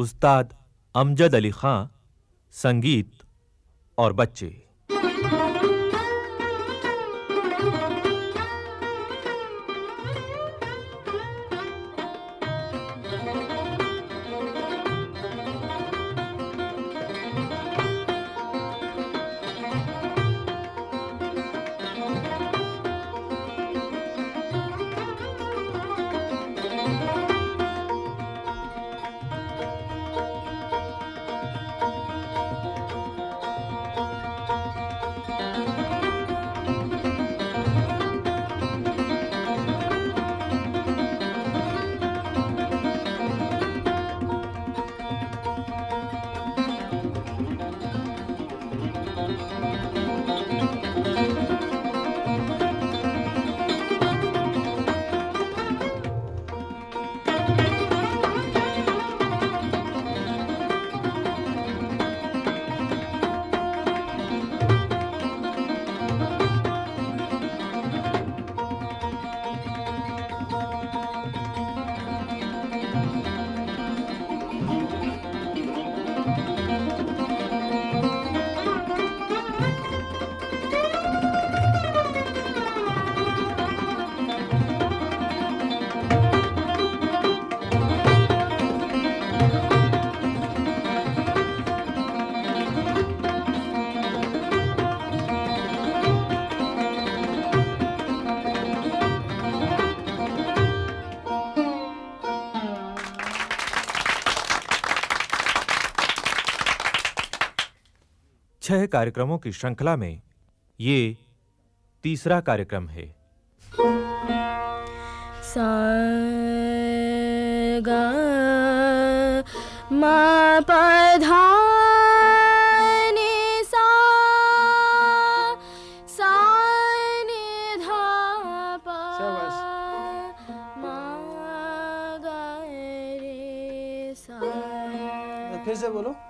उस्ताद अमजद अली खां संगीत और बच्चे। छह कार्यक्रमों की श्रृंखला में ये तीसरा कार्यक्रम है। सा गा मा पधा फिर से बोलो।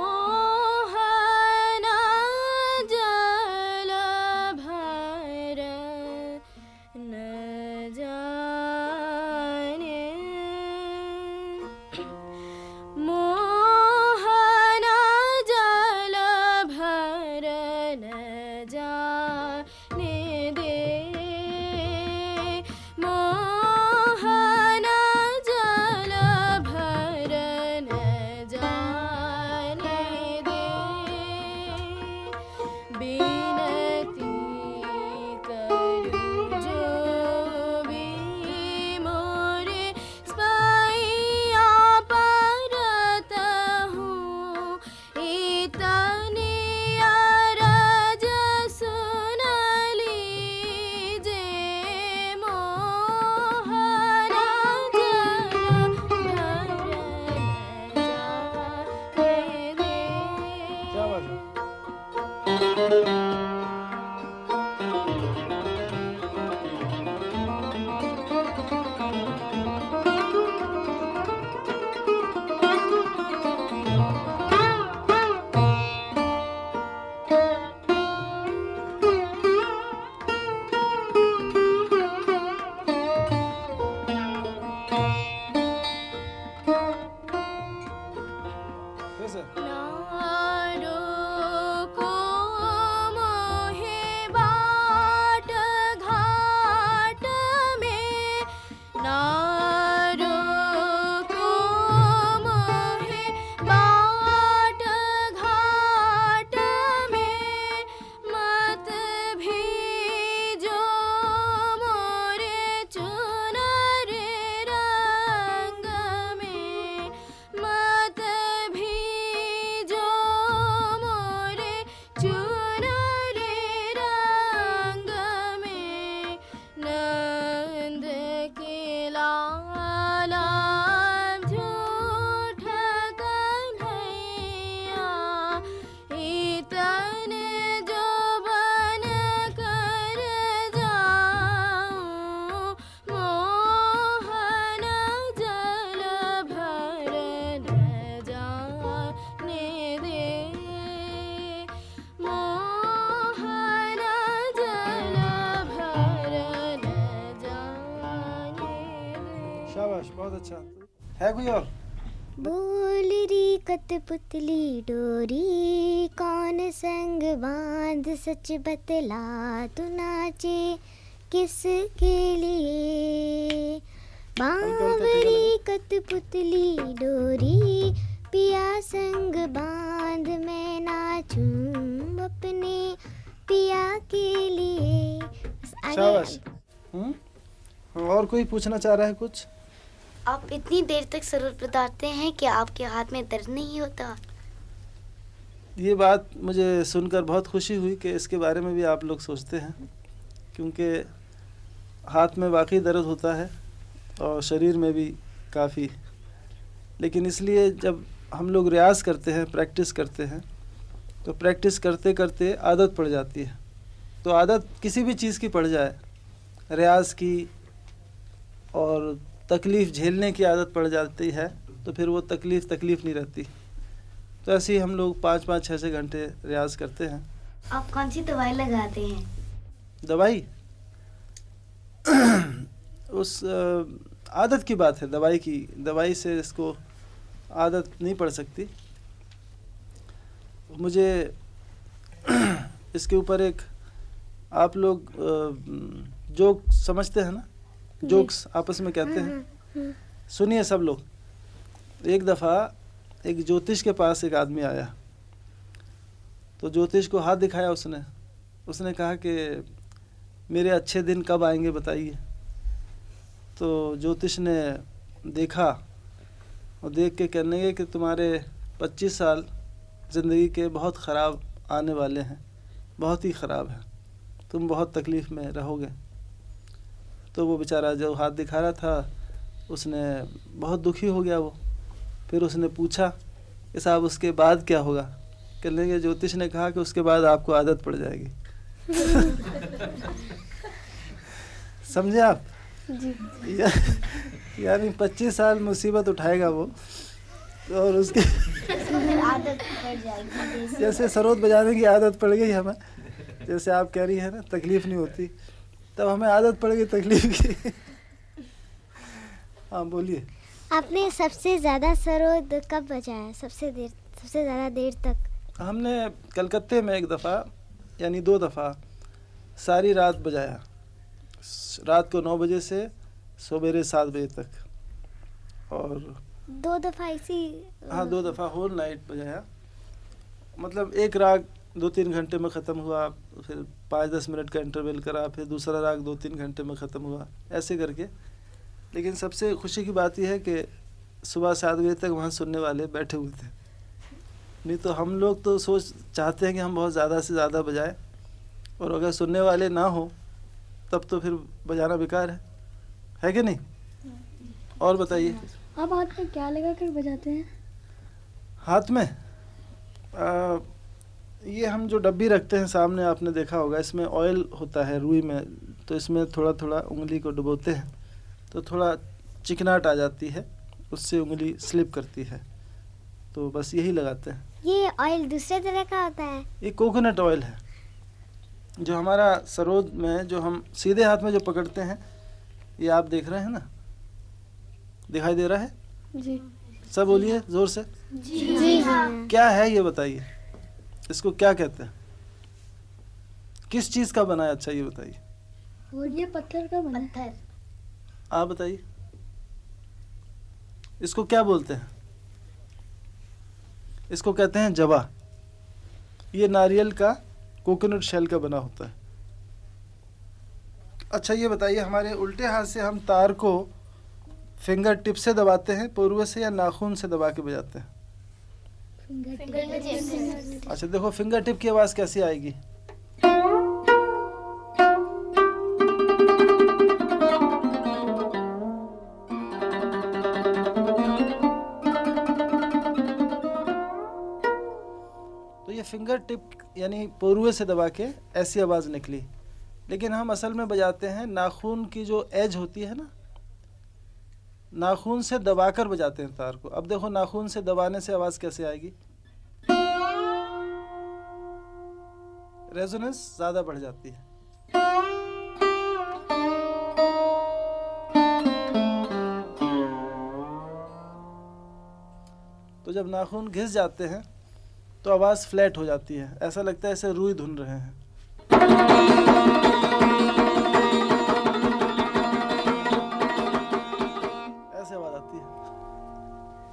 Bene. 맞아. है कोई और? बोल री कठपुतली डोरी कौन संग बाँध सच बतला तू नाचे किसके लिए? बावरी कठपुतली डोरी पिया संग बाँध मैं नाचूं अपने पिया के लिए। शाबाश। हम्म? और कोई पूछना चाह रहा है कुछ? आप इतनी देर तक सरोद बताते हैं कि आपके हाथ में दर्द नहीं होता। ये बात मुझे सुनकर बहुत खुशी हुई कि इसके बारे में भी आप लोग सोचते हैं, क्योंकि हाथ में वाकई दर्द होता है और शरीर में भी काफ़ी। लेकिन इसलिए जब हम लोग रियाज करते हैं, प्रैक्टिस करते हैं तो प्रैक्टिस करते करते आदत पड़ जाती है। तो आदत किसी भी चीज़ की पड़ जाए, रियाज की और तकलीफ़ झेलने की आदत पड़ जाती है तो फिर वो तकलीफ़ तकलीफ़ नहीं रहती। तो ऐसे ही हम लोग पाँच पाँच छः छः घंटे रियाज करते हैं। आप कौन सी दवाई लगाते हैं? दवाई? उस आदत की बात है दवाई की। दवाई से इसको आदत नहीं पड़ सकती। मुझे इसके ऊपर एक आप लोग जो समझते हैं ना जोक्स आपस में कहते हैं। सुनिए सब लोग। एक दफ़ा एक ज्योतिष के पास एक आदमी आया। तो ज्योतिष को हाथ दिखाया उसने। उसने कहा कि मेरे अच्छे दिन कब आएँगे बताइए? तो ज्योतिष ने देखा और देख के कहने लगे कि तुम्हारे 25 साल ज़िंदगी के बहुत ख़राब आने वाले हैं। बहुत ही ख़राब है। तुम बहुत तकलीफ़ में रहोगे। तो वो बेचारा जो हाथ दिखा रहा था उसने बहुत दुखी हो गया वो। फिर उसने पूछा कि साहब उसके बाद क्या होगा? कहने लगे ज्योतिष ने कहा कि उसके बाद आपको आदत पड़ जाएगी। समझे आप? या, यानी पच्चीस साल मुसीबत उठाएगा वो और उसके आदत पड़ जाएगी जैसे सरोद बजाने की आदत पड़ गई हमें जैसे आप कह रही है ना तकलीफ़ नहीं होती। तब हमें आदत पड़ गई तकलीफ़ की। हाँ बोलिए। आपने सबसे ज़्यादा सरोद कब बजाया सबसे देर सबसे ज़्यादा देर तक? हमने कलकत्ते में एक दफ़ा यानी दो दफ़ा सारी रात बजाया। रात को नौ बजे से सवेरे सात बजे तक। और दो दफ़ा इसी हाँ दो दफ़ा होल नाइट बजाया। मतलब एक राग दो तीन घंटे में ख़त्म हुआ फिर पाँच दस मिनट का इंटरवल करा फिर दूसरा राग दो तीन घंटे में ख़त्म हुआ ऐसे करके। लेकिन सबसे खुशी की बात यह है कि सुबह सात बजे तक वहाँ सुनने वाले बैठे हुए थे। नहीं तो हम लोग तो सोच चाहते हैं कि हम बहुत ज़्यादा से ज़्यादा बजाएँ और अगर सुनने वाले ना हो तब तो फिर बजाना बेकार है। है कि नहीं? और बताइए। आप हाथ में क्या लगा कर बजाते हैं? हाथ में? आ, ये हम जो डब्बी रखते हैं सामने आपने देखा होगा इसमें ऑयल होता है रुई में तो इसमें थोड़ा थोड़ा उंगली को डुबोते हैं तो थोड़ा चिकनाहट आ जाती है उससे उंगली स्लिप करती है तो बस यही लगाते हैं। ये ऑयल दूसरे तरह का होता है? ये कोकोनट ऑयल है जो हमारा सरोद में जो हम सीधे हाथ में जो पकड़ते हैं ये आप देख रहे हैं ना? दिखाई दे रहा है? जी। सब बोलिए ज़ोर से। जी हाँ। क्या है ये बताइए? इसको क्या कहते हैं? किस चीज़ का बना है अच्छा ये बताइए। ये पत्थर का बना है। पत्थर। आप बताइए। इसको क्या बोलते हैं? इसको कहते हैं जवा। ये नारियल का कोकोनट शेल का बना होता है। अच्छा ये बताइए हमारे उल्टे हाथ से हम तार को फिंगर टिप से दबाते हैं पूर्व से या नाखून से दबा के बजाते हैं? अच्छा देखो फिंगर टिप की आवाज़ कैसी आएगी? तो ये फिंगर टिप यानी पोरुए से दबा के ऐसी आवाज़ निकली। लेकिन हम असल में बजाते हैं नाखून की जो एज होती है ना नाखून से दबाकर बजाते हैं तार को। अब देखो, नाखून से दबाने से आवाज़ कैसे आएगी? रेजोनेंस ज़्यादा बढ़ जाती है। तो जब नाखून घिस जाते हैं तो आवाज़ फ्लैट हो जाती है। ऐसा लगता है ऐसे रुई धुन रहे हैं।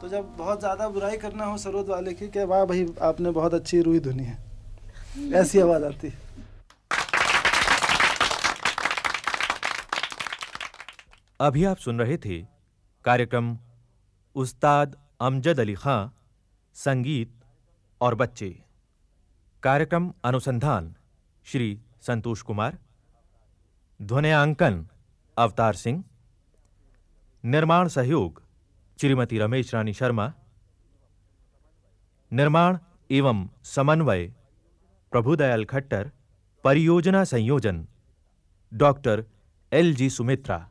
जब बहुत ज़्यादा बुराई करना हो सरोद वाले की कि वाह भाई, आपने बहुत अच्छी रुई धुनी है। ऐसी आवाज़ आती है। अभी आप सुन रहे थे कार्यक्रम उस्ताद अमजद अली खां, संगीत और बच्चे। कार्यक्रम अनुसंधान श्री संतोष कुमार, ध्वनियांकन अवतार सिंह, निर्माण सहयोग श्रीमती रमेश रानी शर्मा। निर्माण एवं समन्वय प्रभुदयाल खट्टर, परियोजना संयोजन, डॉक्टर एल जी सुमित्रा।